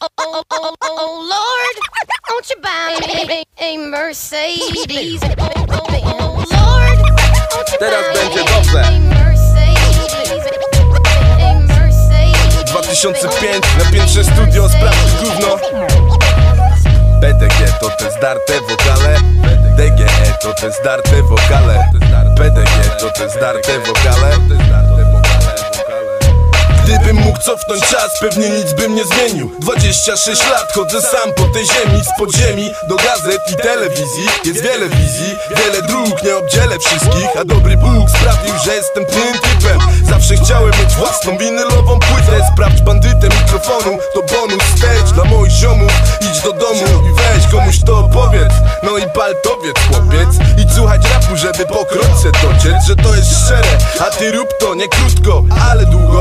oh, oh, oh, Lord, won't you buy me a Mercedes? Oh, oh, oh, Lord, won't you Teraz buy będzie dobrze. a Mercedes? A Mercedes. 2005 na piętrze studio sprawdź gówno PDG to te zdarte wokale DGE to te zdarte wokale PDG to te zdarte wokale Gdybym mógł cofnąć czas, pewnie nic bym nie zmienił. 26 lat chodzę sam po tej ziemi Z podziemi do gazet i telewizji. Jest wiele wizji, wiele dróg, nie obdzielę wszystkich A dobry Bóg sprawił, że jestem tym typem. Zawsze chciałem mieć własną winylową płytę. Sprawdź bandytę mikrofonu, to bonus stage Dla moich ziomów, idź do domu i weź komuś to opowiedz No i paltowiec chłopiec. Idź słuchać rapu, żeby po kropce dociec Że to jest szczere, a ty rób to nie krótko, ale długo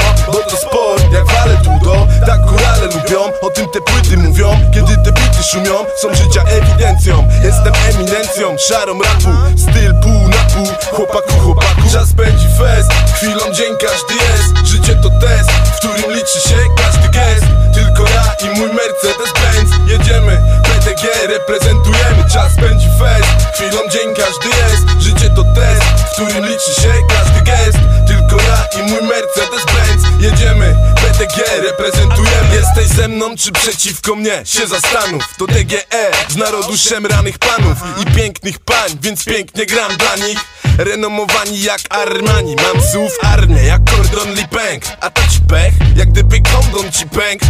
tym te płyty mówią? Kiedy te bity szumią, są życia ewidencją. Jestem eminencją, szarą rapu. Styl pół na pół, chłopaku, chłopaku. Czas pędzi fest, chwilą dzień każdy jest. Życie to test, w którym liczy się każdy gest. Tylko ja i mój Mercedes-Benz Jedziemy, PDG reprezentujemy. Czas pędzi fest, chwilą dzień każdy jest. Życie to test, w którym liczy mną czy przeciwko mnie? Się zastanów. To DGE z narodu szemranych panów I pięknych pań, więc pięknie gram dla nich. Renomowani jak Armani. Mam słów armię jak Cordon Lee A to ci pech, jak gdyby kondon ci pęk.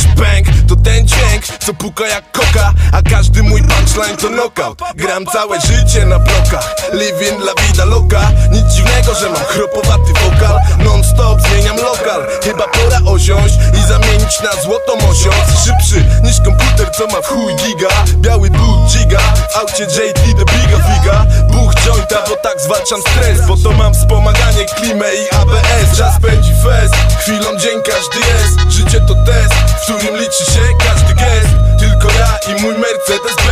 Ci pęk, to ten dźwięk Co puka jak koka A każdy mój punchline to knockout. Gram całe życie na blokach. Living la vida loca. Nic dziwnego, że mam chropowaty wokal. Non stop zmieniam lokal. Chyba pora osiąść i zamienić na złotą osiąc Szybszy niż komputer, co ma w chuj giga. Biały but giga. Aucie JT the biga figa Buch jointa, bo tak zwalczam stres. Bo to mam wspomaganie, klimę i ABS Czas pędzi fest, chwilą dzień każdy jest. Życie to test, w którym liczy się każdy gest. Tylko ja i mój Jedziemy,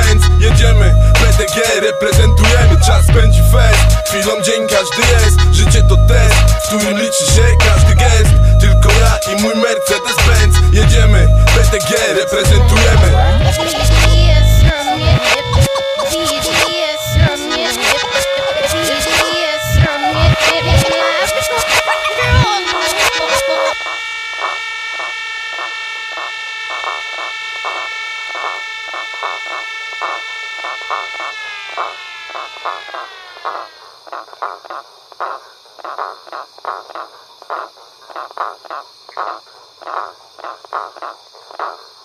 PDG reprezentujemy Czas pędzi fest, chwilą dzień każdy jest Życie to test, w którym liczy się każdy gest. Tylko ja i mój Mercedes-Benz. Jedziemy, PDG reprezentujemy Thank you.